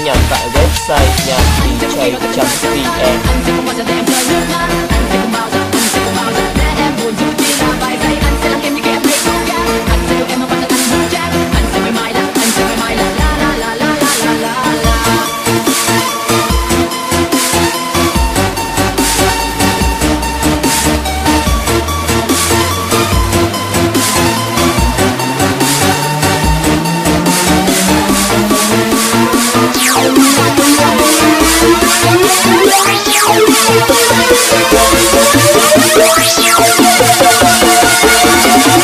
nghe nhạc tại website nhạc dj.vn